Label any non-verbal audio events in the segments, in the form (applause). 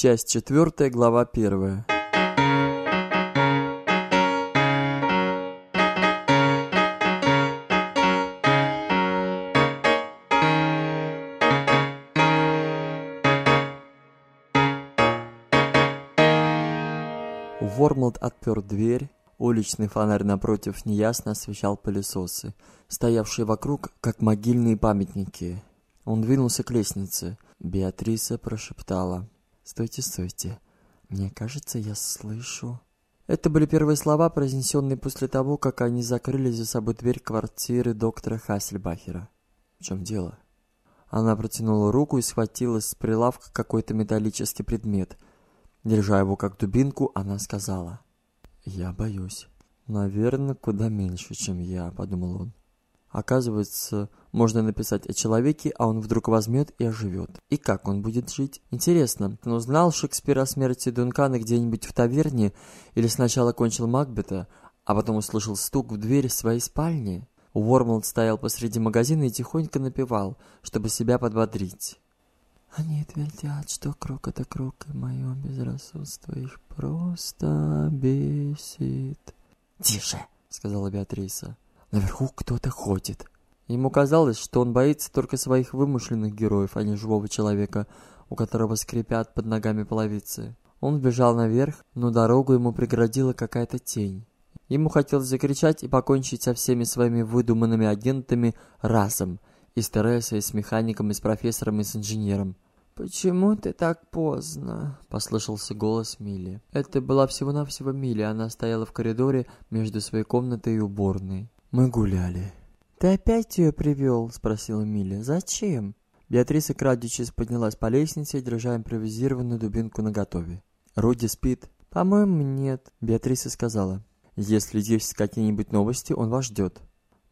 Часть четвертая, глава первая. Вормлд отпер дверь. Уличный фонарь напротив неясно освещал пылесосы, стоявшие вокруг, как могильные памятники. Он двинулся к лестнице. Беатриса прошептала. «Стойте, стойте. Мне кажется, я слышу...» Это были первые слова, произнесенные после того, как они закрыли за собой дверь квартиры доктора Хассельбахера. «В чем дело?» Она протянула руку и схватила с прилавка какой-то металлический предмет. Держа его как дубинку, она сказала. «Я боюсь». «Наверное, куда меньше, чем я», — подумал он. Оказывается, можно написать о человеке, а он вдруг возьмет и оживет. И как он будет жить? Интересно, он узнал Шекспира о смерти Дункана где-нибудь в таверне или сначала кончил Макбета, а потом услышал стук в дверь своей спальни? Уормлд стоял посреди магазина и тихонько напевал, чтобы себя подбодрить. Они твердят, что крок это крок, и мое безрассудство их просто бесит. «Тише!» — сказала Беатриса. Наверху кто-то ходит. Ему казалось, что он боится только своих вымышленных героев, а не живого человека, у которого скрипят под ногами половицы. Он бежал наверх, но дорогу ему преградила какая-то тень. Ему хотелось закричать и покончить со всеми своими выдуманными агентами разом, и с Тересой, и с механиком, и с профессором, и с инженером. «Почему ты так поздно?» – послышался голос Милли. Это была всего-навсего Милли, она стояла в коридоре между своей комнатой и уборной. Мы гуляли. «Ты опять ее привел?» – спросила Миля. «Зачем?» Беатриса, крадучись, поднялась по лестнице, держа импровизированную дубинку наготове. «Руди спит?» «По-моему, нет», – Беатриса сказала. «Если есть какие-нибудь новости, он вас ждет».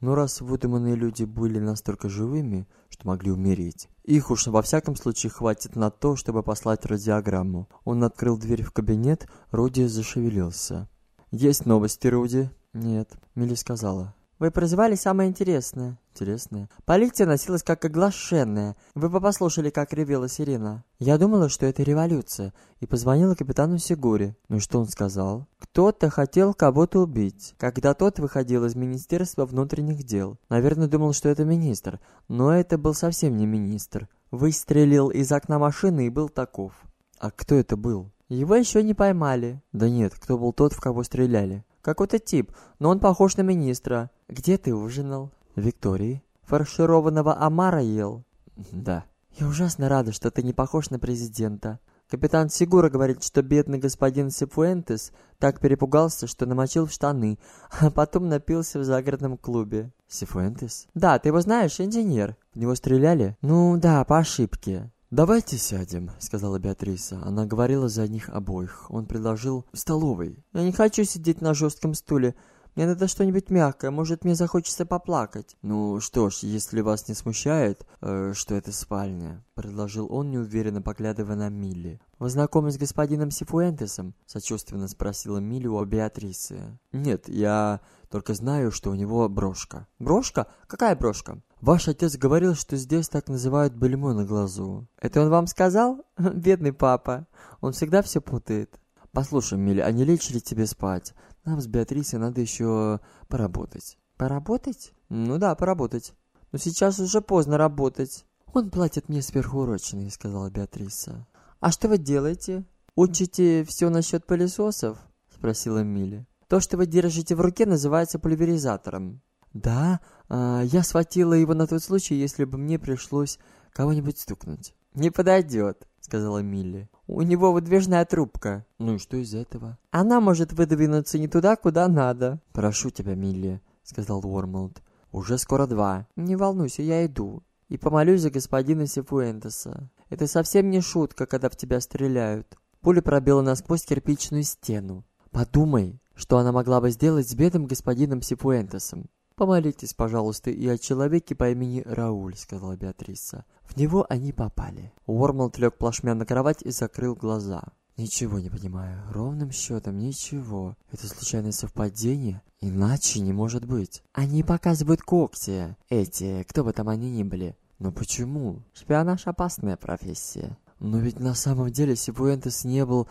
Но раз выдуманные люди были настолько живыми, что могли умереть, их уж во всяком случае хватит на то, чтобы послать радиограмму. Он открыл дверь в кабинет, Руди зашевелился. «Есть новости, Руди?» «Нет», — Милли сказала. Вы прозевали самое интересное. Интересное. Полиция носилась как оглашенная. Вы бы послушали, как ревела сирена. Я думала, что это революция, и позвонила капитану Сигури. Ну что он сказал? Кто-то хотел кого-то убить, когда тот выходил из Министерства внутренних дел. Наверное, думал, что это министр, но это был совсем не министр. Выстрелил из окна машины и был таков. А кто это был? Его еще не поймали. Да нет, кто был тот, в кого стреляли? Какой-то тип, но он похож на министра. Где ты ужинал? Виктории. Фаршированного омара ел? Да. Я ужасно рада, что ты не похож на президента. Капитан Сигура говорит, что бедный господин Сифуэнтес так перепугался, что намочил в штаны, а потом напился в загородном клубе. Сифуэнтес? Да, ты его знаешь, инженер. В него стреляли? Ну да, по ошибке. «Давайте сядем», — сказала Беатриса. Она говорила за них обоих. Он предложил «в столовой». «Я не хочу сидеть на жестком стуле. Мне надо что-нибудь мягкое. Может, мне захочется поплакать». «Ну что ж, если вас не смущает, э, что это спальня», — предложил он, неуверенно поглядывая на Милли. «Вы знакомы с господином Сифуэнтесом?» — сочувственно спросила Милли у Беатрисы. «Нет, я только знаю, что у него брошка». «Брошка? Какая брошка?» Ваш отец говорил, что здесь так называют бельмо на глазу. Это он вам сказал? (laughs) Бедный папа. Он всегда все путает. Послушай, Милли, а не лечь ли тебе спать? Нам с Беатрисой надо еще поработать. Поработать? Ну да, поработать. Но сейчас уже поздно работать. Он платит мне сверхурочные, сказала Беатриса. А что вы делаете? Учите все насчет пылесосов? Спросила Милли. То, что вы держите в руке, называется пульверизатором. Да, а, я схватила его на тот случай, если бы мне пришлось кого-нибудь стукнуть. Не подойдет, сказала Милли. У него выдвижная трубка. Ну и что из этого? Она может выдвинуться не туда, куда надо. Прошу тебя, Милли, сказал Уормолд. Уже скоро два. Не волнуйся, я иду. И помолюсь за господина Сифуэнтеса. Это совсем не шутка, когда в тебя стреляют. Пуля пробила насквозь кирпичную стену. Подумай, что она могла бы сделать с бедным господином Сифуэнтесом. «Помолитесь, пожалуйста, и о человеке по имени Рауль», — сказала Беатриса. В него они попали. Уормлд лег плашмя на кровать и закрыл глаза. «Ничего не понимаю. Ровным счетом ничего. Это случайное совпадение? Иначе не может быть. Они показывают когти. Эти, кто бы там они ни были. Но почему? Шпионаж — опасная профессия. Но ведь на самом деле Сипуэнтес не был...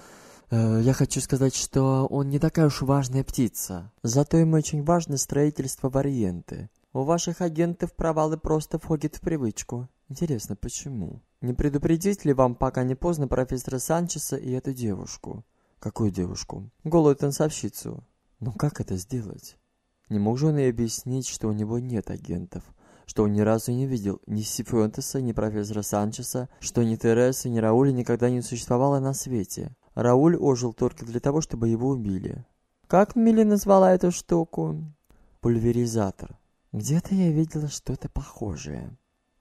Э, я хочу сказать, что он не такая уж важная птица. Зато им очень важно строительство в Ориенте. У ваших агентов провалы просто входят в привычку. Интересно, почему? Не предупредить ли вам, пока не поздно, профессора Санчеса и эту девушку? Какую девушку? Голую танцовщицу. Ну как это сделать? Не мог же он и объяснить, что у него нет агентов, что он ни разу не видел ни Сифуэнтеса, ни профессора Санчеса, что ни Тересы, ни Рауля никогда не существовало на свете. Рауль ожил только для того, чтобы его убили. Как Милли назвала эту штуку? Пульверизатор. Где-то я видела что-то похожее.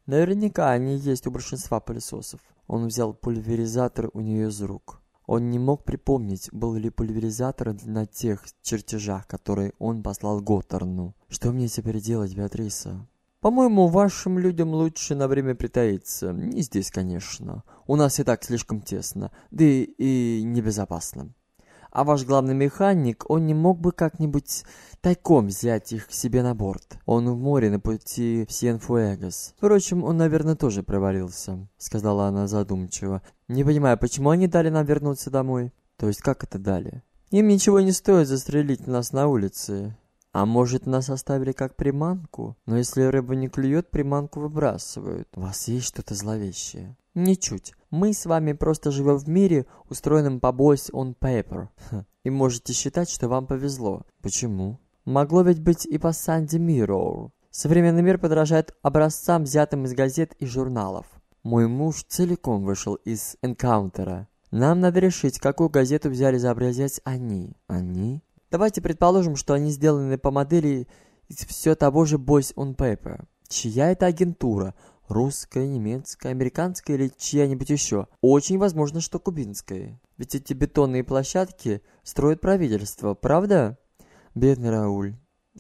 Наверняка они есть у большинства пылесосов. Он взял пульверизатор у нее из рук. Он не мог припомнить, был ли пульверизатор на тех чертежах, которые он послал Готтерну. Что мне теперь делать, Беатриса? По-моему, вашим людям лучше на время притаиться. Не здесь, конечно. У нас и так слишком тесно, да и, и небезопасно. А ваш главный механик, он не мог бы как-нибудь тайком взять их к себе на борт? Он в море на пути в Сиенфуэгас. Впрочем, он, наверное, тоже провалился, сказала она задумчиво. Не понимаю, почему они дали нам вернуться домой? То есть, как это дали? Им ничего не стоит застрелить нас на улице. А может, нас оставили как приманку? Но если рыба не клюет, приманку выбрасывают. У вас есть что-то зловещее? Ничуть. Мы с вами просто живем в мире, устроенном по boys on paper. И можете считать, что вам повезло. Почему? Могло ведь быть и по Санди Mirror. Современный мир подражает образцам, взятым из газет и журналов. Мой муж целиком вышел из энкаунтера. Нам надо решить, какую газету взяли за образец они. Они? Давайте предположим, что они сделаны по модели из все того же Boys on Paper. Чья это агентура? Русская, немецкая, американская или чья-нибудь еще? Очень возможно, что кубинская. Ведь эти бетонные площадки строит правительство, правда? Бедный Рауль.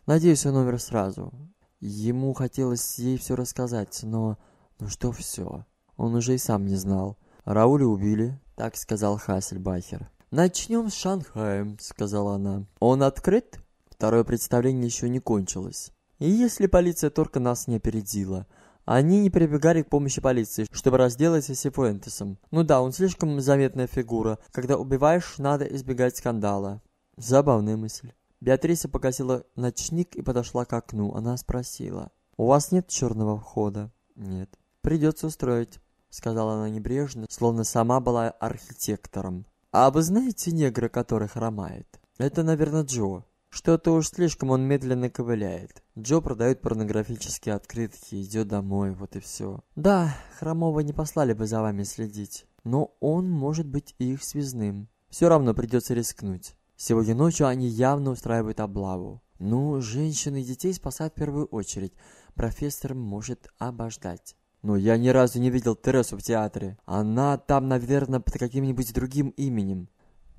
Надеюсь, он умер сразу. Ему хотелось ей все рассказать, но... Ну что все? Он уже и сам не знал. Рауля убили, так сказал Хассельбахер. «Начнем с Шанхаем», — сказала она. «Он открыт?» Второе представление еще не кончилось. И если полиция только нас не опередила, они не прибегали к помощи полиции, чтобы разделаться с Сифуэнтесом. Ну да, он слишком заметная фигура. Когда убиваешь, надо избегать скандала. Забавная мысль. Беатриса погасила ночник и подошла к окну. Она спросила. «У вас нет черного входа?» «Нет». «Придется устроить», — сказала она небрежно, словно сама была архитектором. А вы знаете негра, который хромает? Это, наверное, Джо. Что-то уж слишком он медленно ковыляет. Джо продает порнографические открытки, идет домой, вот и все. Да, Хромова не послали бы за вами следить. Но он может быть их связным. Все равно придется рискнуть. Сегодня ночью они явно устраивают облаву. Ну, женщин и детей спасать в первую очередь. Профессор может обождать. Но я ни разу не видел Тересу в театре. Она там, наверное, под каким-нибудь другим именем.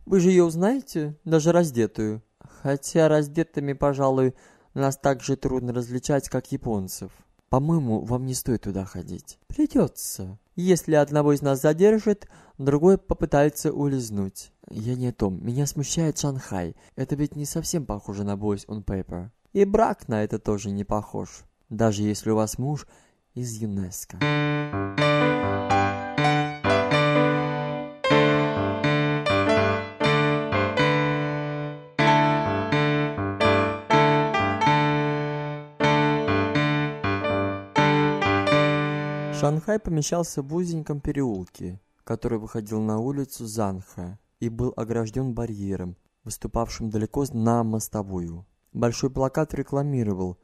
Вы же ее узнаете? Даже раздетую. Хотя раздетыми, пожалуй, нас так же трудно различать, как японцев. По-моему, вам не стоит туда ходить. Придется. Если одного из нас задержит, другой попытается улизнуть. Я не о том. Меня смущает Шанхай. Это ведь не совсем похоже на Boys on Paper. И брак на это тоже не похож. Даже если у вас муж из ЮНЕСКО. Шанхай помещался в узеньком переулке, который выходил на улицу Занха и был огражден барьером, выступавшим далеко на мостовую. Большой плакат рекламировал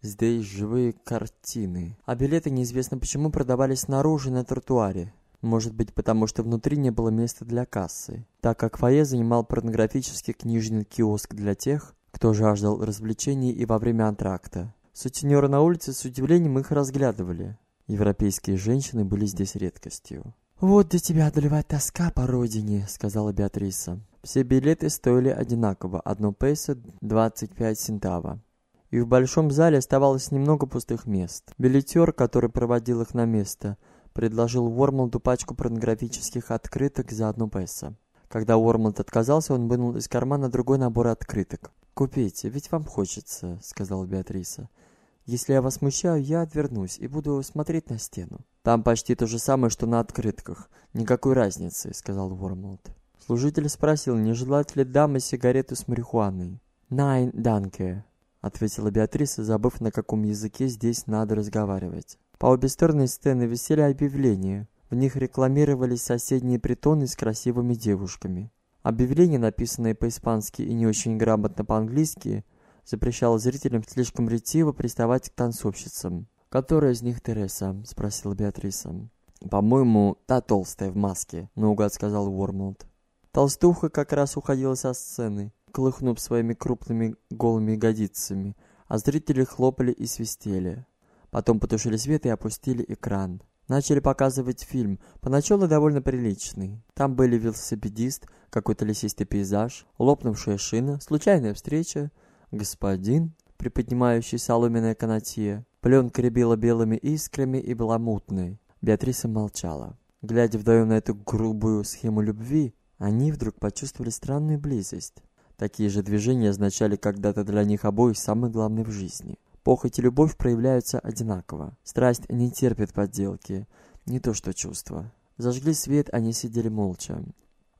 Здесь живые картины. А билеты неизвестно почему продавались снаружи на тротуаре. Может быть, потому что внутри не было места для кассы, так как фойе занимал порнографический книжный киоск для тех, кто жаждал развлечений и во время антракта. Сутенеры на улице с удивлением их разглядывали. Европейские женщины были здесь редкостью. «Вот для тебя одолевает тоска по родине», — сказала Беатриса. Все билеты стоили одинаково, одно песо — 25 центава и в большом зале оставалось немного пустых мест. Билетер, который проводил их на место, предложил Уормлду пачку порнографических открыток за одну песо. Когда Уормлд отказался, он вынул из кармана другой набор открыток. «Купите, ведь вам хочется», — сказала Беатриса. Если я вас смущаю, я отвернусь и буду смотреть на стену. Там почти то же самое, что на открытках. Никакой разницы, сказал Вормолд. Служитель спросил, не желает ли дама сигарету с марихуаной. «Найн, данке», — ответила Беатриса, забыв, на каком языке здесь надо разговаривать. По обе стороны сцены висели объявления. В них рекламировались соседние притоны с красивыми девушками. Объявление, написанное по-испански и не очень грамотно по-английски, запрещало зрителям слишком ретиво приставать к танцовщицам. «Которая из них Тереса?» — спросила Беатриса. «По-моему, та толстая в маске», — наугад сказал Уормлд. Толстуха как раз уходила со сцены, колыхнув своими крупными голыми ягодицами, а зрители хлопали и свистели. Потом потушили свет и опустили экран. Начали показывать фильм, поначалу довольно приличный. Там были велосипедист, какой-то лесистый пейзаж, лопнувшая шина, случайная встреча, господин, приподнимающий соломенное канатье. Пленка рябила белыми искрами и была мутной. Беатриса молчала. Глядя вдвоем на эту грубую схему любви, они вдруг почувствовали странную близость. Такие же движения означали когда-то для них обоих самое главное в жизни. Похоть и любовь проявляются одинаково. Страсть не терпит подделки, не то что чувства. Зажгли свет, они сидели молча.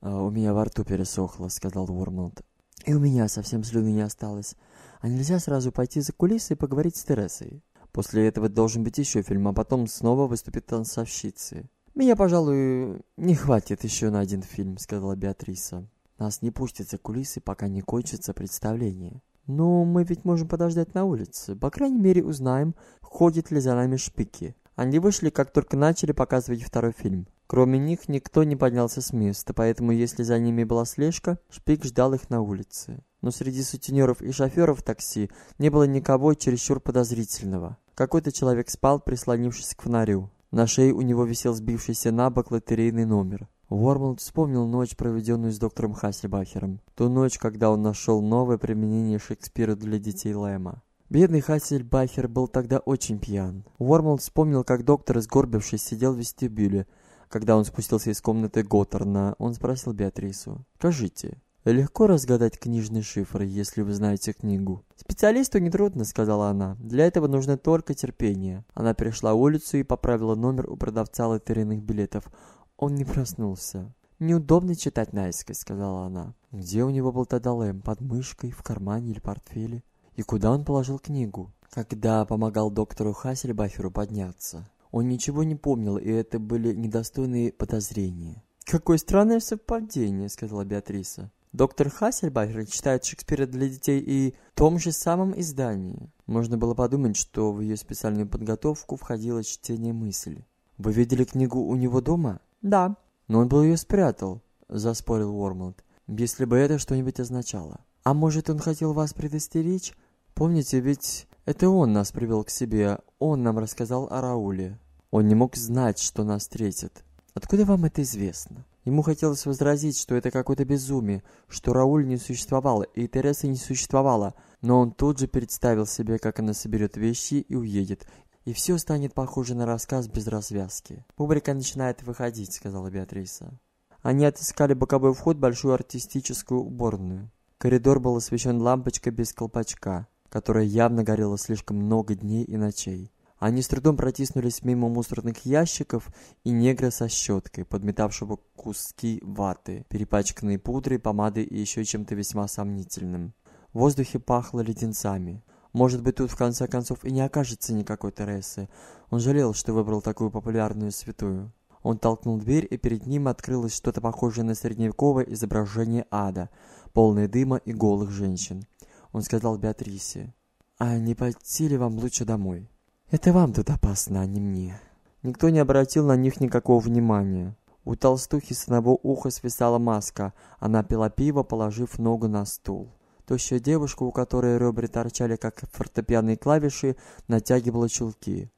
«А «У меня во рту пересохло», — сказал Уормлд. «И у меня совсем слюны не осталось. А нельзя сразу пойти за кулисы и поговорить с Тересой? После этого должен быть еще фильм, а потом снова выступит танцовщицы». «Меня, пожалуй, не хватит еще на один фильм», — сказала Беатриса. «Нас не пустят за кулисы, пока не кончится представление». «Ну, мы ведь можем подождать на улице. По крайней мере, узнаем, ходят ли за нами шпики». Они вышли, как только начали показывать второй фильм. Кроме них, никто не поднялся с места, поэтому если за ними была слежка, шпик ждал их на улице. Но среди сутенеров и шоферов такси не было никого чересчур подозрительного. Какой-то человек спал, прислонившись к фонарю. На шее у него висел сбившийся на бок лотерейный номер. Уормлд вспомнил ночь, проведенную с доктором Хассельбахером. Ту ночь, когда он нашел новое применение Шекспира для детей Лэма. Бедный Хассельбахер был тогда очень пьян. Уормлд вспомнил, как доктор, сгорбившись, сидел в вестибюле. Когда он спустился из комнаты Готтерна, он спросил Беатрису. «Скажите, легко разгадать книжный шифр, если вы знаете книгу?» «Специалисту нетрудно», — сказала она. «Для этого нужно только терпение». Она перешла улицу и поправила номер у продавца лотерейных билетов. Он не проснулся. «Неудобно читать наискось», — сказала она. Где у него был тогда Лэм? Под мышкой, в кармане или портфеле? И куда он положил книгу? Когда помогал доктору Хассельбахеру подняться. Он ничего не помнил, и это были недостойные подозрения. «Какое странное совпадение», — сказала Беатриса. Доктор Хассельбахер читает Шекспира для детей и в том же самом издании. Можно было подумать, что в ее специальную подготовку входило чтение мысли. «Вы видели книгу у него дома?» «Да». «Но он был ее спрятал», — заспорил Уормлд. «Если бы это что-нибудь означало». «А может, он хотел вас предостеречь? Помните, ведь это он нас привел к себе, он нам рассказал о Рауле. Он не мог знать, что нас встретит. Откуда вам это известно?» Ему хотелось возразить, что это какое-то безумие, что Рауль не существовало и Тереса не существовала, но он тут же представил себе, как она соберет вещи и уедет, и все станет похоже на рассказ без развязки. «Публика начинает выходить», — сказала Беатриса. Они отыскали боковой вход большую артистическую уборную. Коридор был освещен лампочкой без колпачка, которая явно горела слишком много дней и ночей. Они с трудом протиснулись мимо мусорных ящиков и негра со щеткой, подметавшего куски ваты, перепачканные пудрой, помадой и еще чем-то весьма сомнительным. В воздухе пахло леденцами. Может быть, тут в конце концов и не окажется никакой Тересы. Он жалел, что выбрал такую популярную святую. Он толкнул дверь, и перед ним открылось что-то похожее на средневековое изображение ада, полное дыма и голых женщин. Он сказал Беатрисе, «А не пойти ли вам лучше домой?» «Это вам тут опасно, а не мне». Никто не обратил на них никакого внимания. У толстухи с одного уха свисала маска. Она пила пиво, положив ногу на стул. Тощая девушка, у которой ребра торчали, как фортепианные клавиши, натягивала чулки.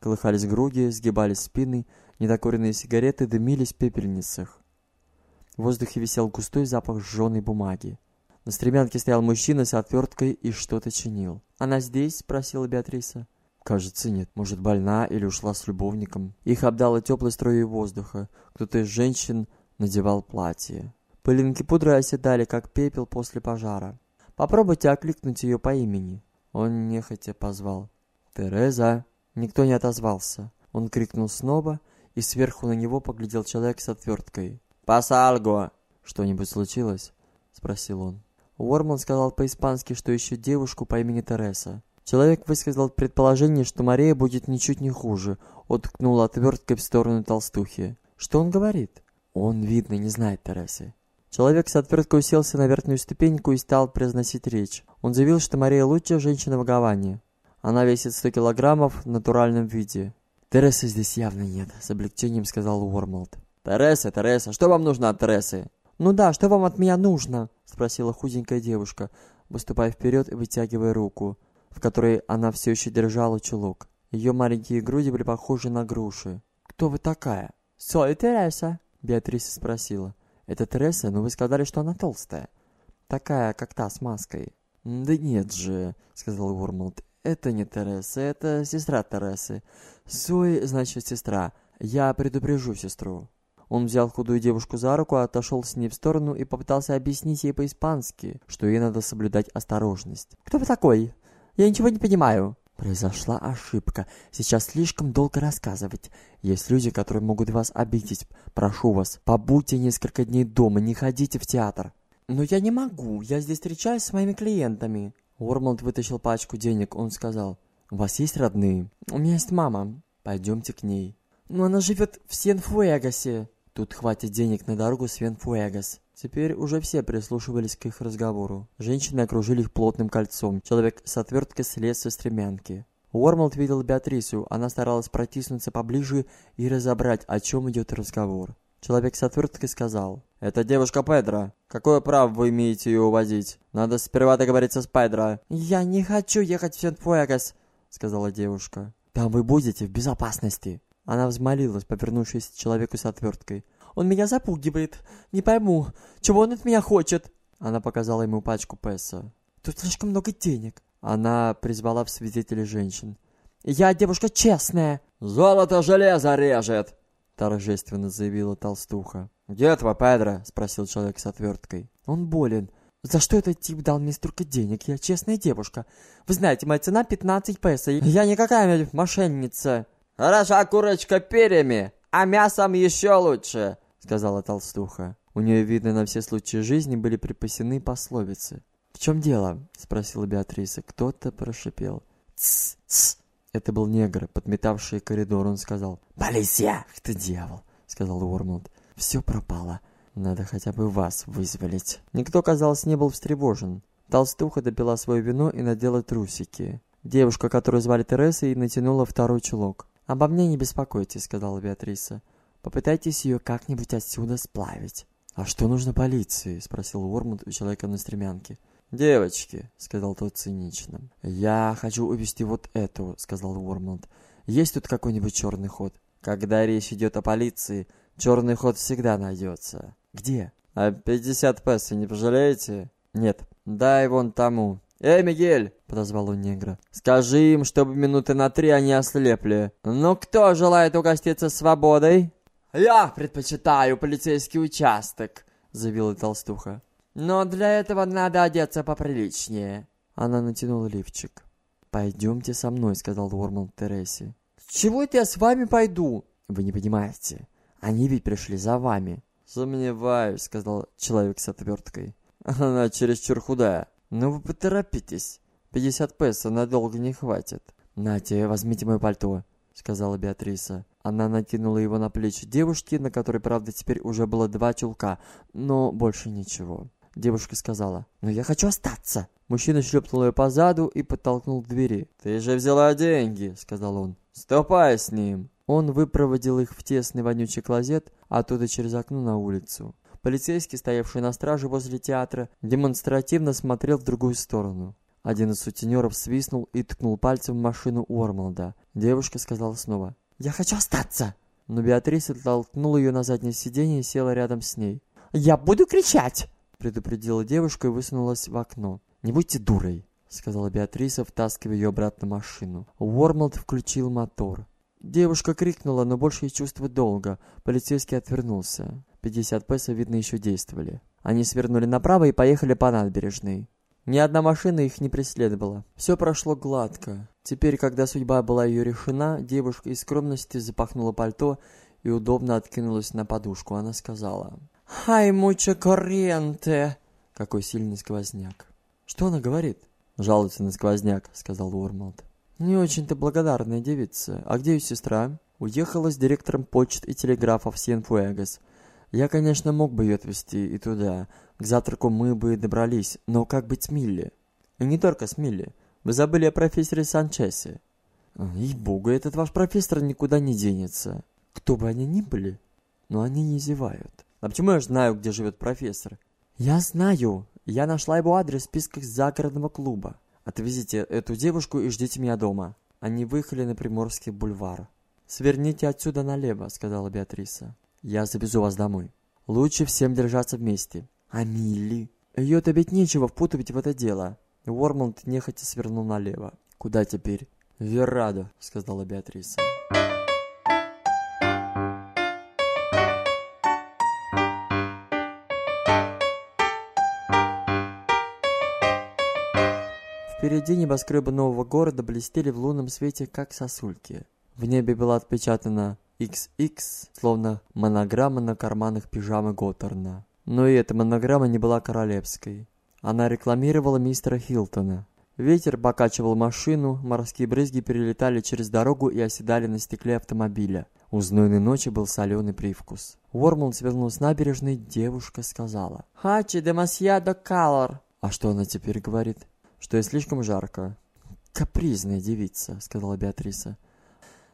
Колыхались груди, сгибались спины, недокуренные сигареты дымились в пепельницах. В воздухе висел густой запах сжженной бумаги. На стремянке стоял мужчина с отверткой и что-то чинил. «Она здесь?» — спросила Беатриса. «Кажется, нет. Может, больна или ушла с любовником». Их обдало теплой струей воздуха. Кто-то из женщин надевал платье. Пылинки пудры оседали, как пепел после пожара. Попробуйте окликнуть ее по имени». Он нехотя позвал. «Тереза!» Никто не отозвался. Он крикнул снова, и сверху на него поглядел человек с отверткой. «Пасальго!» «Что-нибудь случилось?» — спросил он. Уорман сказал по-испански, что ищет девушку по имени Тереса. Человек высказал предположение, что Мария будет ничуть не хуже. Он ткнул отверткой в сторону толстухи. «Что он говорит?» «Он, видно, не знает Тересы». Человек с отверткой уселся на верхнюю ступеньку и стал произносить речь. Он заявил, что Мария лучшая женщина в Гаване. Она весит 100 килограммов в натуральном виде. «Тересы здесь явно нет», — с облегчением сказал Уормолд. «Тереса, Тереса, что вам нужно от Тересы?» «Ну да, что вам от меня нужно?» — спросила худенькая девушка, выступая вперед и вытягивая руку, в которой она все еще держала чулок. Ее маленькие груди были похожи на груши. «Кто вы такая?» «Соy Тереса», — Беатриса спросила. «Это Тереса, но вы сказали, что она толстая. Такая, как та с маской». «Да нет же», — сказал Уормолд. Это не Тереса, это сестра Тересы. Зои, значит, сестра. Я предупрежу сестру. Он взял худую девушку за руку, отошел с ней в сторону и попытался объяснить ей по-испански, что ей надо соблюдать осторожность. «Кто вы такой? Я ничего не понимаю». Произошла ошибка. Сейчас слишком долго рассказывать. Есть люди, которые могут вас обидеть. Прошу вас, побудьте несколько дней дома, не ходите в театр. Но я не могу, я здесь встречаюсь с моими клиентами. Уормланд вытащил пачку денег. Он сказал, «У вас есть родные?» «У меня есть мама. Пойдемте к ней». «Но она живет в Сен-Фуэгасе». «Тут хватит денег на дорогу в Сен-Фуэгас». Теперь уже все прислушивались к их разговору. Женщины окружили их плотным кольцом. Человек с отверткой слез со стремянки. Уормлд видел Беатрису. Она старалась протиснуться поближе и разобрать, о чем идет разговор. Человек с отверткой сказал, «Это девушка Педро. Какое право вы имеете ее увозить? Надо сперва договориться с Педро». «Я не хочу ехать в Сент-Фуэгас», — сказала девушка. «Там вы будете в безопасности». Она взмолилась, повернувшись к человеку с отверткой. «Он меня запугивает. Не пойму, чего он от меня хочет?» Она показала ему пачку песо. «Тут слишком много денег». Она призвала в свидетели женщин. «Я девушка честная». «Золото железо режет!» торжественно заявила толстуха. «Где твой Педро?» — спросил человек с отверткой. «Он болен. За что этот тип дал мне столько денег? Я честная девушка. Вы знаете, моя цена 15 песо. Я какая-нибудь мошенница». «Хороша курочка перьями, а мясом еще лучше», — сказала толстуха. У нее, видно, на все случаи жизни были припасены пословицы. «В чем дело?» — спросила Беатриса. Кто-то прошипел. «Тсс-тсс!» Это был негр, подметавший коридор. Он сказал, «Полисия!» «Ах ты дьявол!» — сказал Уормлд. «Все пропало. Надо хотя бы вас вызволить». Никто, казалось, не был встревожен. Толстуха допила свое вино и надела трусики. Девушка, которую звали Тересой, натянула второй чулок. «Обо мне не беспокойтесь», — сказала Беатриса. «Попытайтесь ее как-нибудь отсюда сплавить». «А что нужно полиции?» — спросил Уормлд у человека на стремянке. «Девочки», — сказал тот цинично. «Я хочу увести вот эту», — сказал Уормланд. «Есть тут какой-нибудь черный ход?» «Когда речь идет о полиции, черный ход всегда найдется». «Где?» «А пятьдесят песо не пожалеете?» «Нет». «Дай вон тому». «Эй, Мигель!» — подозвал он негра. «Скажи им, чтобы минуты на три они ослепли. Ну, кто желает угоститься свободой?» «Я предпочитаю полицейский участок», — заявила толстуха. Но для этого надо одеться поприличнее. Она натянула лифчик. «Пойдемте со мной», — сказал Уормлд Тересе. «С чего это я с вами пойду?» «Вы не понимаете. Они ведь пришли за вами». «Сомневаюсь», — сказал человек с отверткой. «Она чересчур худая. Ну вы поторопитесь. Пятьдесят песо надолго не хватит». «Нате, возьмите мое пальто», — сказала Беатриса. Она накинула его на плечи девушки, на которой, правда, теперь уже было два чулка, но больше ничего. Девушка сказала, «Но я хочу остаться». Мужчина шлепнул ее по заду и подтолкнул к двери. «Ты же взяла деньги», — сказал он. «Ступай с ним». Он выпроводил их в тесный вонючий клозет, а оттуда через окно на улицу. Полицейский, стоявший на страже возле театра, демонстративно смотрел в другую сторону. Один из сутенеров свистнул и ткнул пальцем в машину Уормолда. Девушка сказала снова «Я хочу остаться!» Но Беатриса толкнула ее на заднее сиденье и села рядом с ней. «Я буду кричать!» предупредила девушка и высунулась в окно. «Не будьте дурой», — сказала Беатриса, втаскивая ее обратно в машину. Уормлд включил мотор. Девушка крикнула, но больше ей чувствовать долго. Полицейский отвернулся. 50 песо, видно, еще действовали. Они свернули направо и поехали по набережной. Ни одна машина их не преследовала. Все прошло гладко. Теперь, когда судьба была ее решена, девушка из скромности запахнула пальто и удобно откинулась на подушку. Она сказала «Хай муча корренте!» Какой сильный сквозняк. «Что она говорит?» «Жалуется на сквозняк», — сказал Уормалд. «Не очень-то благодарная девица. А где ее сестра?» «Уехала с директором почт и телеграфов в Сьен-Фуэгас. Я, конечно, мог бы ее отвезти и туда. К завтраку мы бы добрались, но как быть с Милли?» «И не только с Милли. Вы забыли о профессоре Санчесе». «Ей-богу, этот ваш профессор никуда не денется. Кто бы они ни были, но они не зевают». «А почему я знаю, где живет профессор?» «Я знаю. Я нашла его адрес в списках загородного клуба. Отвезите эту девушку и ждите меня дома». Они выехали на Приморский бульвар. «Сверните отсюда налево», — сказала Беатриса. «Я завезу вас домой. Лучше всем держаться вместе». «А Милли?» «Ее-то ведь нечего впутывать в это дело». Уормланд нехотя свернул налево. «Куда теперь?» «В Веррадо», — сказала Беатриса. Впереди небоскребы нового города блестели в лунном свете, как сосульки. В небе была отпечатана XX, словно монограмма на карманах пижамы Готтерна. Но и эта монограмма не была королевской. Она рекламировала мистера Хилтона. Ветер покачивал машину, морские брызги перелетали через дорогу и оседали на стекле автомобиля. У знойной ночи был соленый привкус. Уормлд свернул с набережной, девушка сказала. «Хачи демасьядо калор». «А что она теперь говорит?» что я слишком жарко. «Капризная девица», — сказала Беатриса.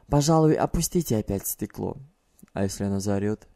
«Пожалуй, опустите опять стекло. А если она заорет?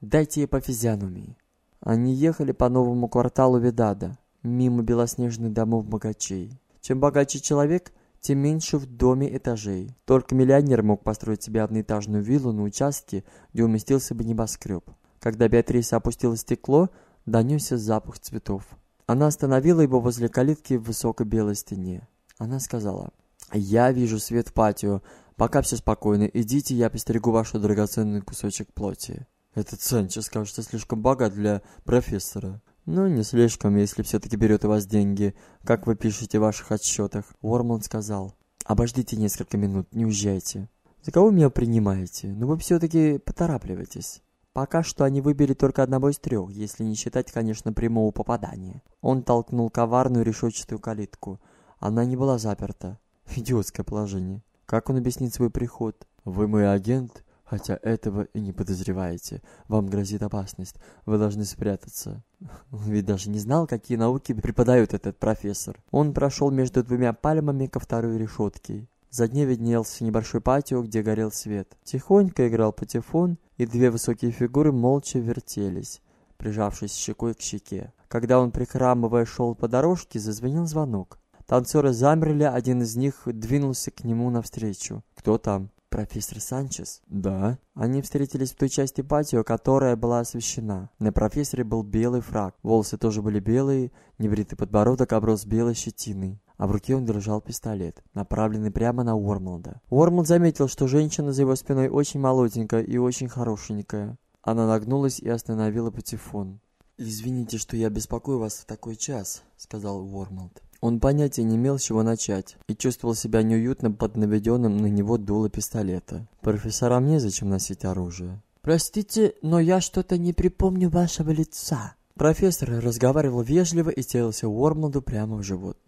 Дайте ей по физиономии». Они ехали по новому кварталу Ведада, мимо белоснежных домов богачей. Чем богаче человек, тем меньше в доме этажей. Только миллионер мог построить себе одноэтажную виллу на участке, где уместился бы небоскреб. Когда Беатриса опустила стекло, донесся запах цветов. Она остановила его возле калитки в высокой белой стене. Она сказала, «Я вижу свет в патио. Пока все спокойно. Идите, я постерегу ваш драгоценный кусочек плоти». Этот Санчес, кажется, слишком богат для профессора. Ну, не слишком, если все-таки берет у вас деньги, как вы пишете в ваших отчетах. Уормланд сказал, обождите несколько минут, не уезжайте. За кого меня принимаете? Но ну, вы все-таки поторапливайтесь. Пока что они выбили только одного из трех, если не считать, конечно, прямого попадания. Он толкнул коварную решетчатую калитку. Она не была заперта. Идиотское положение. Как он объяснит свой приход? Вы мой агент, хотя этого и не подозреваете. Вам грозит опасность. Вы должны спрятаться. Он ведь даже не знал, какие науки преподает этот профессор. Он прошел между двумя пальмами ко второй решетке. За ней виднелся небольшой патио, где горел свет. Тихонько играл патефон, и две высокие фигуры молча вертелись, прижавшись щекой к щеке. Когда он, прихрамывая, шел по дорожке, зазвенел звонок. Танцоры замерли, один из них двинулся к нему навстречу. «Кто там?» «Профессор Санчес?» «Да». Они встретились в той части патио, которая была освещена. На профессоре был белый фраг. Волосы тоже были белые, небритый подбородок оброс белой щетиной а в руке он держал пистолет, направленный прямо на Уормлда. Уормлд заметил, что женщина за его спиной очень молоденькая и очень хорошенькая. Она нагнулась и остановила патефон. «Извините, что я беспокою вас в такой час», — сказал Уормлд. Он понятия не имел, с чего начать, и чувствовал себя неуютно под наведенным на него дуло пистолета. Профессорам незачем носить оружие. «Простите, но я что-то не припомню вашего лица». Профессор разговаривал вежливо и целился Уормлду прямо в живот.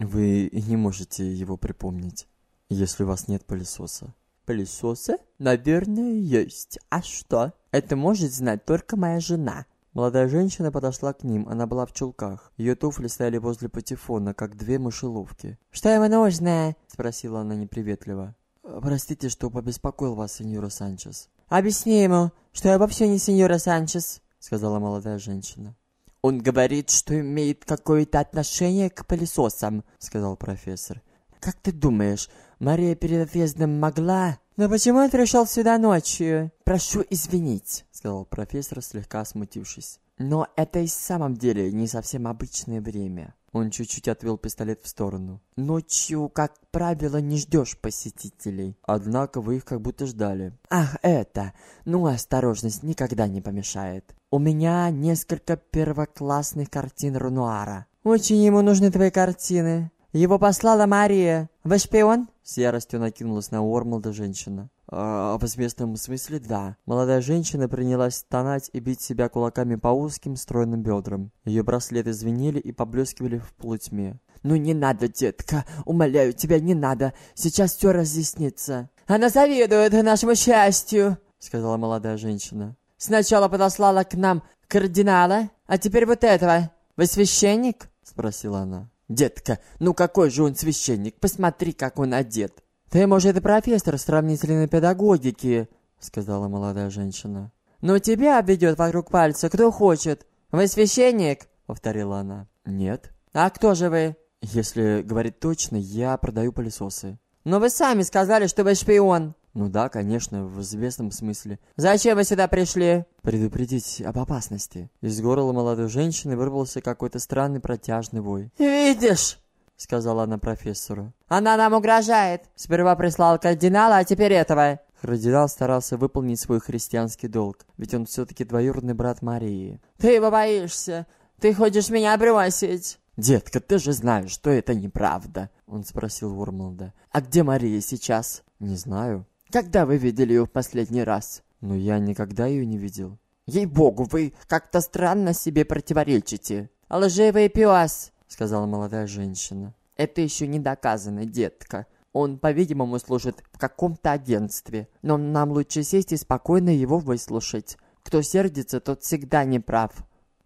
Вы не можете его припомнить, если у вас нет пылесоса. Пылесоса? Наверное, есть. А что? Это может знать только моя жена. Молодая женщина подошла к ним, она была в чулках. Ее туфли стояли возле патефона, как две мышеловки. «Что ему нужно?» — спросила она неприветливо. «Простите, что побеспокоил вас, сеньора Санчес». «Объясни ему, что я вовсе не сеньора Санчес», — сказала молодая женщина. «Он говорит, что имеет какое-то отношение к пылесосам», — сказал профессор. «Как ты думаешь, Мария перед отъездом могла...» «Но почему ты пришел сюда ночью?» «Прошу извинить», — сказал профессор, слегка смутившись. «Но это и в самом деле не совсем обычное время». Он чуть-чуть отвел пистолет в сторону. «Ночью, как правило, не ждешь посетителей». «Однако вы их как будто ждали». «Ах, это! Ну, осторожность никогда не помешает. У меня несколько первоклассных картин Ренуара. Очень ему нужны твои картины. Его послала Мария. Вы шпион?» С яростью накинулась на Уормлда женщина. «А, в известном смысле, да». Молодая женщина принялась стонать и бить себя кулаками по узким стройным бедрам. Ее браслеты звенели и поблескивали в полутьме. «Ну не надо, детка, умоляю тебя, не надо. Сейчас все разъяснится». «Она завидует нашему счастью», — сказала молодая женщина. «Сначала подослала к нам кардинала, а теперь вот этого. Вы священник?» — спросила она. «Детка, ну какой же он священник? Посмотри, как он одет!» «Ты, может, и профессор сравнительной педагогики», — сказала молодая женщина. «Но тебя обведет вокруг пальца кто хочет. Вы священник?» — повторила она. «Нет». «А кто же вы?» «Если говорить точно, я продаю пылесосы». «Но вы сами сказали, что вы шпион». «Ну да, конечно, в известном смысле». «Зачем вы сюда пришли?» «Предупредить об опасности». Из горла молодой женщины вырвался какой-то странный протяжный вой. «Видишь?» — сказала она профессору. «Она нам угрожает. Сперва прислал кардинала, а теперь этого». Кардинал старался выполнить свой христианский долг, ведь он все-таки двоюродный брат Марии. «Ты его боишься. Ты хочешь меня бросить». «Детка, ты же знаешь, что это неправда», — он спросил Уормлда. «А где Мария сейчас?» «Не знаю». «Когда вы видели ее в последний раз?» «Ну, я никогда ее не видел». «Ей-богу, вы как-то странно себе противоречите». «Лживый пес», — сказала молодая женщина. «Это еще не доказано, детка. Он, по-видимому, служит в каком-то агентстве, но нам лучше сесть и спокойно его выслушать. Кто сердится, тот всегда не прав.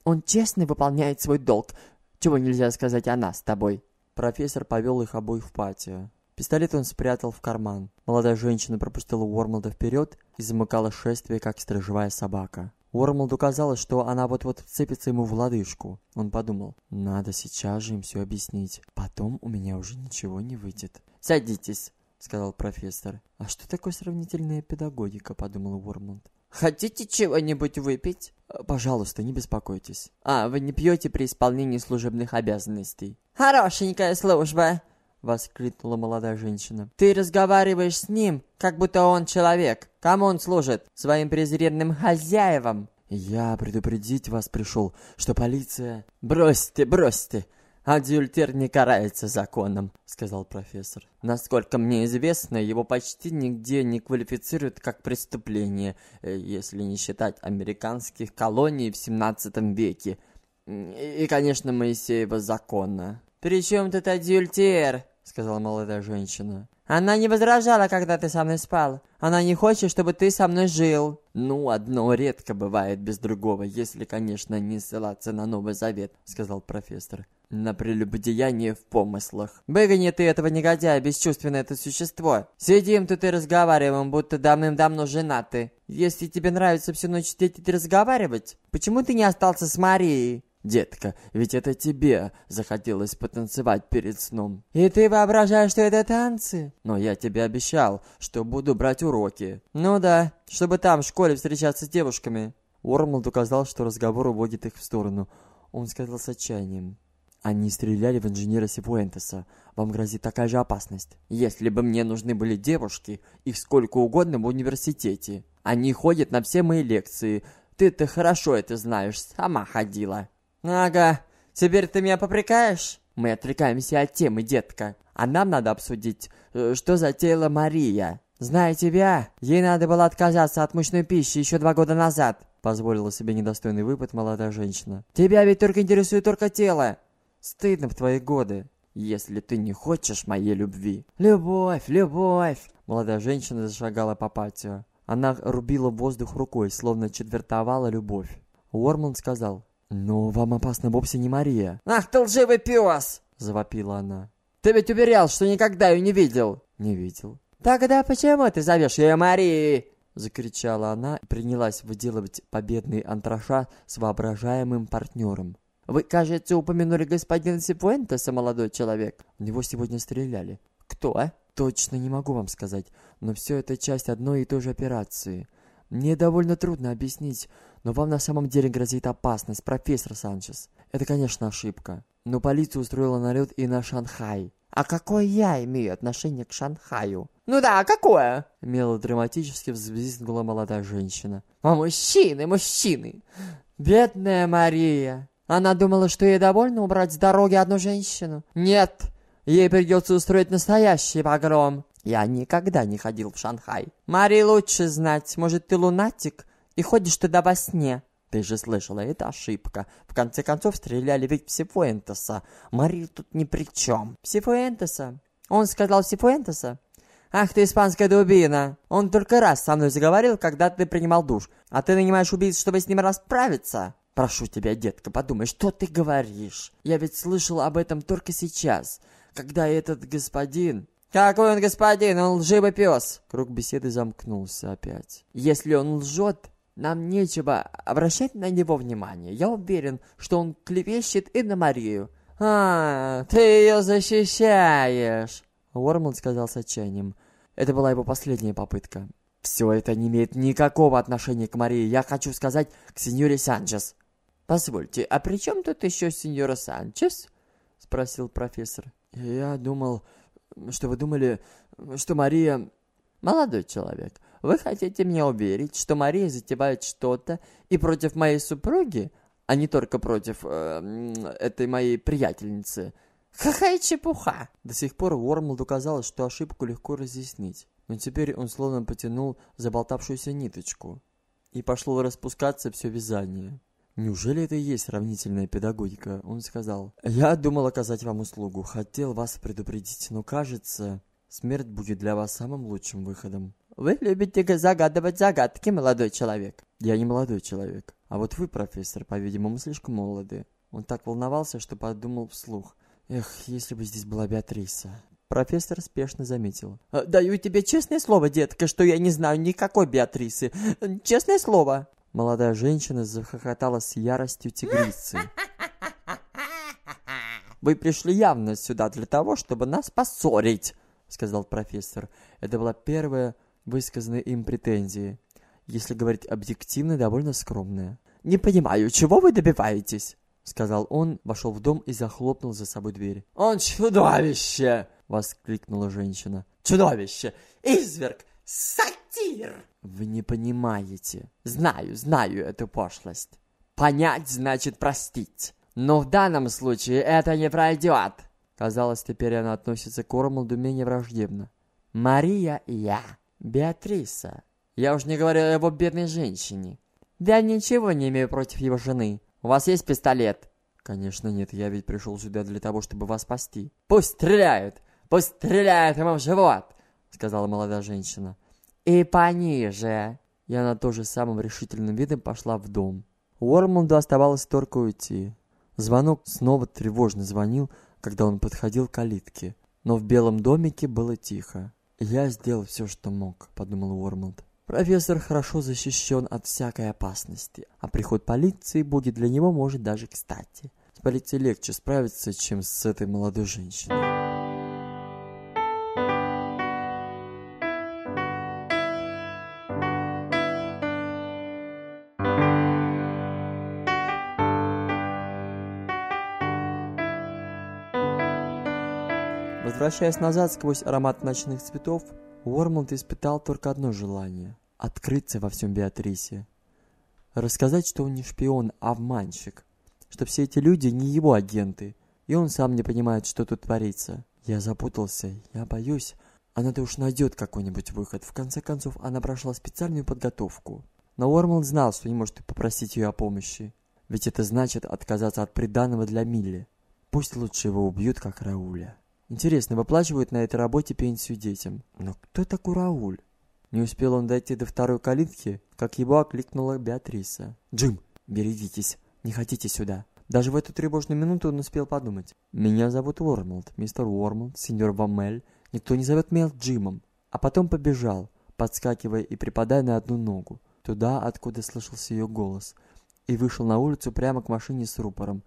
Он честно выполняет свой долг, чего нельзя сказать о нас с тобой». Профессор повел их обоих в патио. Пистолет он спрятал в карман. Молодая женщина пропустила Уормлда вперед и замыкала шествие, как сторожевая собака. Уормлду казалось, что она вот-вот вцепится ему в лодыжку. Он подумал, надо сейчас же им все объяснить. Потом у меня уже ничего не выйдет. «Садитесь», — сказал профессор. «А что такое сравнительная педагогика?» — подумал Уормлд. «Хотите чего-нибудь выпить?» «Пожалуйста, не беспокойтесь». «А, вы не пьете при исполнении служебных обязанностей?» «Хорошенькая служба!» — воскликнула молодая женщина. «Ты разговариваешь с ним, как будто он человек. Кому он служит? Своим презренным хозяевам?» «Я предупредить вас пришел, что полиция...» «Бросьте, бросьте! «Адюльтер не карается законом», — сказал профессор. «Насколько мне известно, его почти нигде не квалифицируют как преступление, э, если не считать американских колоний в 17 веке. И, конечно, Моисеева закона». «При чем тут адюльтер?» — сказала молодая женщина. «Она не возражала, когда ты со мной спал. Она не хочет, чтобы ты со мной жил». «Ну, одно редко бывает без другого, если, конечно, не ссылаться на Новый Завет», — сказал профессор на прелюбодеяние в помыслах. Выгони ты этого негодяя, бесчувственное это существо. Сидим тут и разговариваем, будто давным-давно женаты. Если тебе нравится всю ночь сидеть и разговаривать, почему ты не остался с Марией? Детка, ведь это тебе захотелось потанцевать перед сном. И ты воображаешь, что это танцы? Но я тебе обещал, что буду брать уроки. Ну да, чтобы там в школе встречаться с девушками. Уормлд указал, что разговор уводит их в сторону. Он сказал с отчаянием. Они стреляли в инженера Сипуэнтеса. Вам грозит такая же опасность. Если бы мне нужны были девушки, их сколько угодно в университете. Они ходят на все мои лекции. Ты-то хорошо это знаешь, сама ходила. Ага, теперь ты меня попрекаешь? Мы отвлекаемся от темы, детка. А нам надо обсудить, э, что затеяла Мария. Зная тебя, ей надо было отказаться от мучной пищи еще два года назад. Позволила себе недостойный выпад молодая женщина. Тебя ведь только интересует только тело. Стыдно в твои годы, если ты не хочешь моей любви. Любовь, любовь. Молодая женщина зашагала по патио. Она рубила воздух рукой, словно четвертовала любовь. Уормланд сказал, «Но вам опасна вовсе не Мария». «Ах ты лживый пес!» — завопила она. «Ты ведь уверял, что никогда ее не видел!» «Не видел». «Тогда почему ты зовешь ее Марией?» — закричала она и принялась выделывать победный антраша с воображаемым партнером. Вы, кажется, упомянули господина Сипуэнтеса, молодой человек. В него сегодня стреляли. Кто? Точно не могу вам сказать, но все это часть одной и той же операции. Мне довольно трудно объяснить, но вам на самом деле грозит опасность, профессор Санчес. Это, конечно, ошибка. Но полиция устроила налет и на Шанхай. А какое я имею отношение к Шанхаю? Ну да, какое? Мелодраматически взвизгнула молодая женщина. А мужчины, мужчины! Бедная Мария! Она думала, что ей довольно убрать с дороги одну женщину. Нет, Ей придется устроить настоящий погром. Я никогда не ходил в Шанхай. Мари лучше знать. Может, ты лунатик и ходишь туда во сне. Ты же слышала, это ошибка. В конце концов, стреляли ведь в Сифуэнтеса. Мари тут ни при чем. Сифуэнтеса? Он сказал Сифуэнтеса? Ах ты, испанская дубина! Он только раз со мной заговорил, когда ты принимал душ. А ты нанимаешь убийц, чтобы с ним расправиться? Прошу тебя, детка, подумай, что ты говоришь? Я ведь слышал об этом только сейчас, когда этот господин... Какой он господин? Он лживый пес! Круг беседы замкнулся опять. Если он лжет, нам нечего обращать на него внимание. Я уверен, что он клевещет и на Марию. «А, ты ее защищаешь!» Уормлд сказал с отчаянием. Это была его последняя попытка. «Все это не имеет никакого отношения к Марии. Я хочу сказать к сеньоре Санчес». «Позвольте, а при чем тут еще сеньора Санчес?» Спросил профессор. «Я думал, что вы думали, что Мария...» «Молодой человек, вы хотите мне уверить, что Мария затевает что-то и против моей супруги, а не только против э, этой моей приятельницы?» Какая чепуха! До сих пор Уормлду казалось, что ошибку легко разъяснить. Но теперь он словно потянул заболтавшуюся ниточку. И пошло распускаться все вязание. «Неужели это и есть сравнительная педагогика?» Он сказал. «Я думал оказать вам услугу, хотел вас предупредить, но кажется, смерть будет для вас самым лучшим выходом». «Вы любите загадывать загадки, молодой человек». «Я не молодой человек. А вот вы, профессор, по-видимому, слишком молоды». Он так волновался, что подумал вслух. Эх, если бы здесь была Беатриса. Профессор спешно заметил. «Э, «Даю тебе честное слово, детка, что я не знаю никакой Беатрисы. Честное слово!» Молодая женщина захохотала с яростью тигрицы. «Вы пришли явно сюда для того, чтобы нас поссорить», — сказал профессор. Это была первая высказанная им претензия. Если говорить объективно, довольно скромная. «Не понимаю, чего вы добиваетесь?» — сказал он, вошел в дом и захлопнул за собой дверь. «Он чудовище!» — воскликнула женщина. «Чудовище! Изверг! Сатир!» «Вы не понимаете. Знаю, знаю эту пошлость. Понять значит простить. Но в данном случае это не пройдет!» Казалось, теперь она относится к Ормалду менее враждебно. «Мария и я. Беатриса. Я уж не говорю о его бедной женщине. Да ничего не имею против его жены. У вас есть пистолет?» «Конечно нет, я ведь пришел сюда для того, чтобы вас спасти». «Пусть стреляют! Пусть стреляют ему в живот!» Сказала молодая женщина. «И пониже!» И она тоже самым решительным видом пошла в дом. Уормонду оставалось только уйти. Звонок снова тревожно звонил, когда он подходил к калитке. Но в белом домике было тихо. «Я сделал все, что мог», — подумал Уормонд. Профессор хорошо защищен от всякой опасности, а приход полиции будет для него, может, даже кстати. С полицией легче справиться, чем с этой молодой женщиной. Возвращаясь назад сквозь аромат ночных цветов, Уормланд испытал только одно желание — открыться во всем Беатрисе. Рассказать, что он не шпион, а обманщик. Что все эти люди не его агенты, и он сам не понимает, что тут творится. Я запутался, я боюсь. Она-то уж найдет какой-нибудь выход. В конце концов, она прошла специальную подготовку. Но Уормланд знал, что не может попросить ее о помощи. Ведь это значит отказаться от приданного для Милли. Пусть лучше его убьют, как Рауля. Интересно, выплачивают на этой работе пенсию детям. Но кто такой Рауль? Не успел он дойти до второй калитки, как его окликнула Беатриса. «Джим, берегитесь, не хотите сюда». Даже в эту тревожную минуту он успел подумать. «Меня зовут Уормолд, мистер Уормолд, сеньор Вамель. Никто не зовет меня Джимом». А потом побежал, подскакивая и припадая на одну ногу, туда, откуда слышался ее голос, и вышел на улицу прямо к машине с рупором,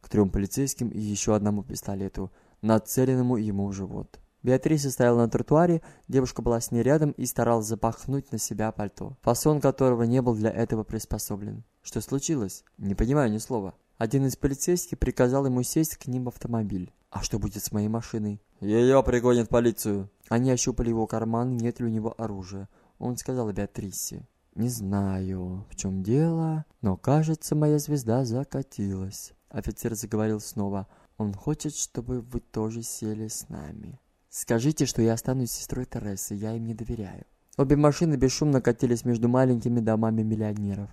к трем полицейским и еще одному пистолету, нацеленному ему в живот. Беатриса стояла на тротуаре, девушка была с ней рядом и старалась запахнуть на себя пальто, фасон которого не был для этого приспособлен. Что случилось? Не понимаю ни слова. Один из полицейских приказал ему сесть к ним в автомобиль. А что будет с моей машиной? Ее пригонят в полицию. Они ощупали его карман, нет ли у него оружия. Он сказал Беатрисе. «Не знаю, в чем дело, но, кажется, моя звезда закатилась». Офицер заговорил снова. Он хочет, чтобы вы тоже сели с нами. Скажите, что я останусь сестрой Тересы, я им не доверяю. Обе машины бесшумно катились между маленькими домами миллионеров,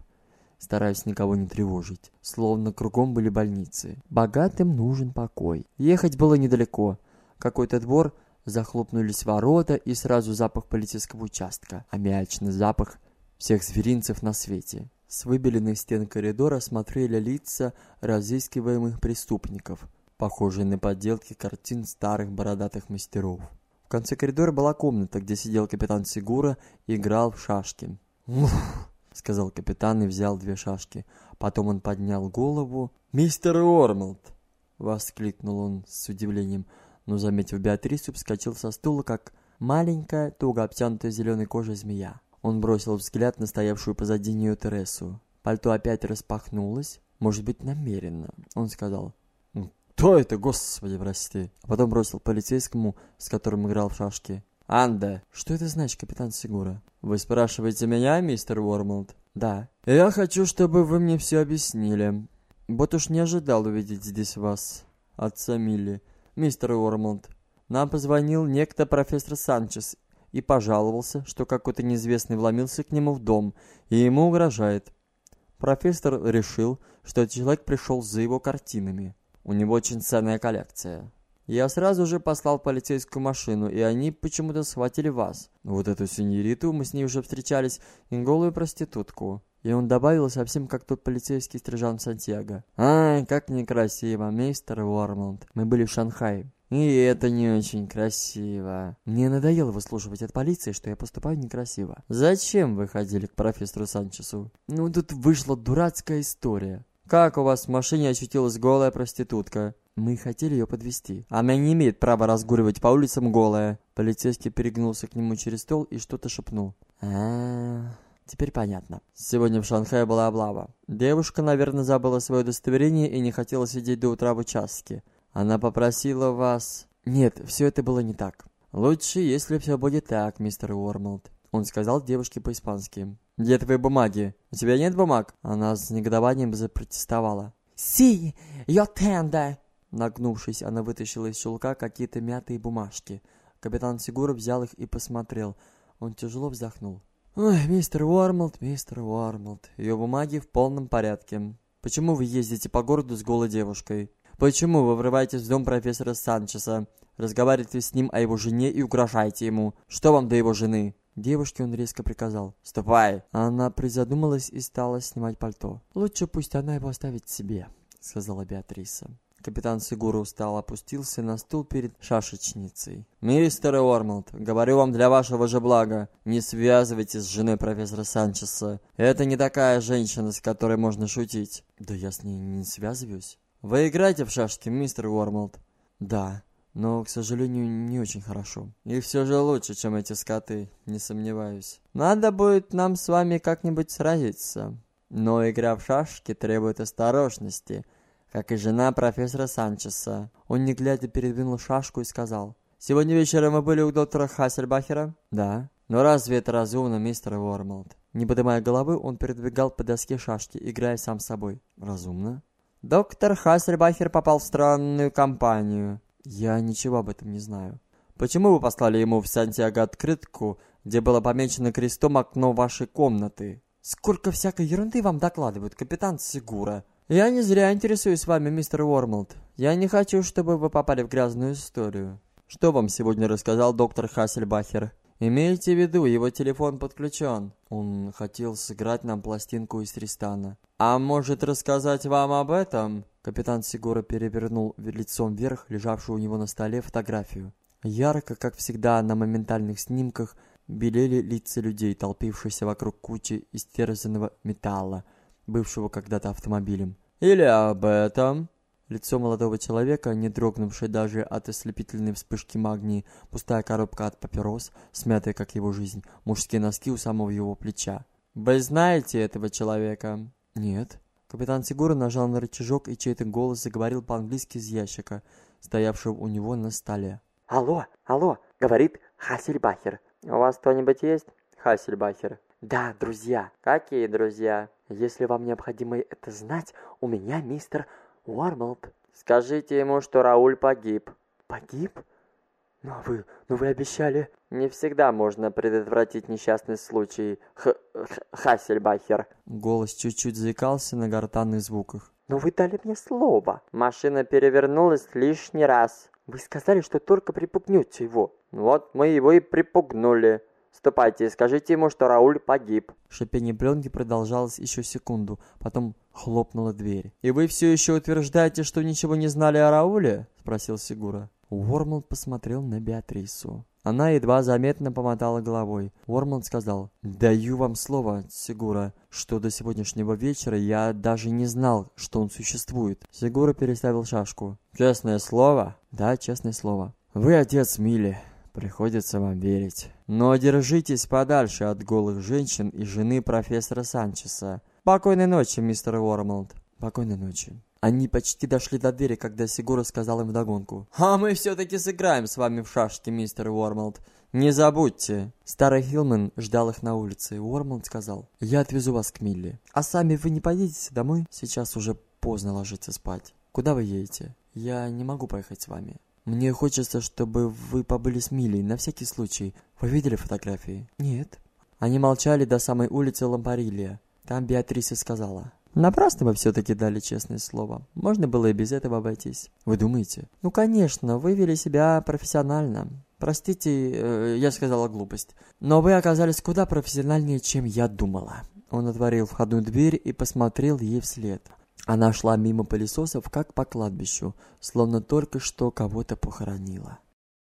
стараясь никого не тревожить, словно кругом были больницы. Богатым нужен покой. Ехать было недалеко. Какой-то двор, захлопнулись ворота и сразу запах полицейского участка, аммиачный запах всех зверинцев на свете. С выбеленных стен коридора смотрели лица разыскиваемых преступников, похожие на подделки картин старых бородатых мастеров. В конце коридора была комната, где сидел капитан Сигура и играл в шашки. «Уф!» — сказал капитан и взял две шашки. Потом он поднял голову. «Мистер Уормлд!» — воскликнул он с удивлением, но, заметив Беатрису, вскочил со стула, как маленькая, туго обтянутая зеленой кожей змея. Он бросил взгляд на стоявшую позади нее Тересу. Пальто опять распахнулось, может быть, намеренно. Он сказал, «Кто это, господи, прости?» А потом бросил полицейскому, с которым играл в шашки. «Анда!» «Что это значит, капитан Сигура?» «Вы спрашиваете меня, мистер Уормолд?» «Да». «Я хочу, чтобы вы мне все объяснили. Вот уж не ожидал увидеть здесь вас, отца Милли. Мистер Уормолд, нам позвонил некто профессор Санчес и пожаловался, что какой-то неизвестный вломился к нему в дом и ему угрожает. Профессор решил, что этот человек пришел за его картинами. У него очень ценная коллекция. Я сразу же послал полицейскую машину, и они почему-то схватили вас. Вот эту синьориту, мы с ней уже встречались, и голую проститутку. И он добавил совсем как тот полицейский стрижан Сантьяго. Ай, как некрасиво, мистер Уормланд. Мы были в Шанхае. И это не очень красиво. Мне надоело выслушивать от полиции, что я поступаю некрасиво. Зачем вы ходили к профессору Санчесу? Ну, тут вышла дурацкая история. Как у вас в машине очутилась голая проститутка? Мы хотели ее подвести. Она не имеет права разгуливать по улицам голая. Полицейский перегнулся к нему через стол и что-то шепнул. а. Теперь понятно. Сегодня в Шанхае была облава. Девушка, наверное, забыла свое удостоверение и не хотела сидеть до утра в участке. Она попросила вас... Нет, все это было не так. Лучше, если все будет так, мистер Уормолд. Он сказал девушке по-испански. «Где твои бумаги? У тебя нет бумаг?» Она с негодованием запротестовала. «Си, tenda!» Нагнувшись, она вытащила из чулка какие-то мятые бумажки. Капитан Сигура взял их и посмотрел. Он тяжело вздохнул. «Ой, мистер Уормолд, мистер Уормолд, ее бумаги в полном порядке. Почему вы ездите по городу с голой девушкой? Почему вы врываетесь в дом профессора Санчеса, разговариваете с ним о его жене и угрожаете ему? Что вам до его жены?» Девушке он резко приказал «Ступай!». Она призадумалась и стала снимать пальто. «Лучше пусть она его оставит себе», — сказала Беатриса. Капитан Сигура устал опустился на стул перед шашечницей. «Мистер Уормлд, говорю вам для вашего же блага, не связывайтесь с женой профессора Санчеса. Это не такая женщина, с которой можно шутить». «Да я с ней не связываюсь». «Вы играете в шашки, мистер Уормлд?» «Да, но, к сожалению, не очень хорошо. И все же лучше, чем эти скоты, не сомневаюсь. Надо будет нам с вами как-нибудь сразиться. Но игра в шашки требует осторожности, как и жена профессора Санчеса. Он, не глядя, передвинул шашку и сказал, «Сегодня вечером мы были у доктора Хассельбахера?» «Да». «Но разве это разумно, мистер Уормолд?» Не поднимая головы, он передвигал по доске шашки, играя сам с собой. «Разумно?» Доктор Хассельбахер попал в странную компанию. Я ничего об этом не знаю. Почему вы послали ему в Сантьяго открытку, где было помечено крестом окно вашей комнаты? Сколько всякой ерунды вам докладывают, капитан Сигура. Я не зря интересуюсь вами, мистер Уормолд. Я не хочу, чтобы вы попали в грязную историю. Что вам сегодня рассказал доктор Хассельбахер? Имейте в виду, его телефон подключен. Он хотел сыграть нам пластинку из Тристана. А может рассказать вам об этом? Капитан Сигура перевернул лицом вверх лежавшую у него на столе фотографию. Ярко, как всегда на моментальных снимках, белели лица людей, толпившихся вокруг кучи истерзанного металла, бывшего когда-то автомобилем. «Или об этом?» Лицо молодого человека, не дрогнувшее даже от ослепительной вспышки магнии, пустая коробка от папирос, смятая, как его жизнь, мужские носки у самого его плеча. «Вы знаете этого человека?» «Нет». Капитан Сигура нажал на рычажок, и чей-то голос заговорил по-английски из ящика, стоявшего у него на столе. «Алло, алло!» — говорит Хассельбахер. «У вас кто-нибудь есть?» Хассельбахер. «Да, друзья». «Какие друзья?» «Если вам необходимо это знать, у меня мистер Уормолд». Скажите ему, что Рауль погиб. Погиб? Но вы, но вы обещали... Не всегда можно предотвратить несчастный случай, Х... Х... Хассельбахер. Голос чуть-чуть заикался на гортанных звуках. Но вы дали мне слово. Машина перевернулась лишний раз. Вы сказали, что только припугнете его. Вот мы его и припугнули. Ступайте и скажите ему, что Рауль погиб. Шипение пленки продолжалось еще секунду, потом хлопнула дверь. «И вы все еще утверждаете, что ничего не знали о Рауле?» — спросил Сигура. Уормлд посмотрел на Беатрису. Она едва заметно помотала головой. Уормлд сказал, «Даю вам слово, Сигура, что до сегодняшнего вечера я даже не знал, что он существует». Сигура переставил шашку. «Честное слово?» «Да, честное слово». «Вы отец Мили. Приходится вам верить. Но держитесь подальше от голых женщин и жены профессора Санчеса. Спокойной ночи, мистер Уормлд». «Спокойной ночи». Они почти дошли до двери, когда Сигура сказал им вдогонку. «А мы все-таки сыграем с вами в шашки, мистер Уормлд. Не забудьте!» Старый Хилман ждал их на улице, и Уормлд сказал. «Я отвезу вас к Милли. А сами вы не поедете домой? Сейчас уже поздно ложиться спать. Куда вы едете? Я не могу поехать с вами. Мне хочется, чтобы вы побыли с Милли, на всякий случай. Вы видели фотографии? Нет. Они молчали до самой улицы Лампарилья. Там Беатриса сказала. Напрасно вы все-таки дали честное слово. Можно было и без этого обойтись. Вы думаете? Ну, конечно, вы вели себя профессионально. Простите, э, я сказала глупость. Но вы оказались куда профессиональнее, чем я думала. Он отворил входную дверь и посмотрел ей вслед. Она шла мимо пылесосов, как по кладбищу, словно только что кого-то похоронила.